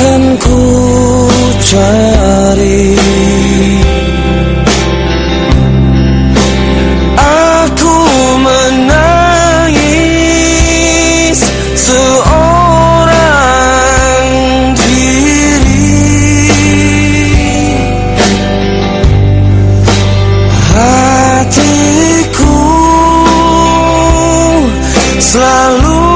akan ku cari. Aku menangis seorang diri. Hatiku selalu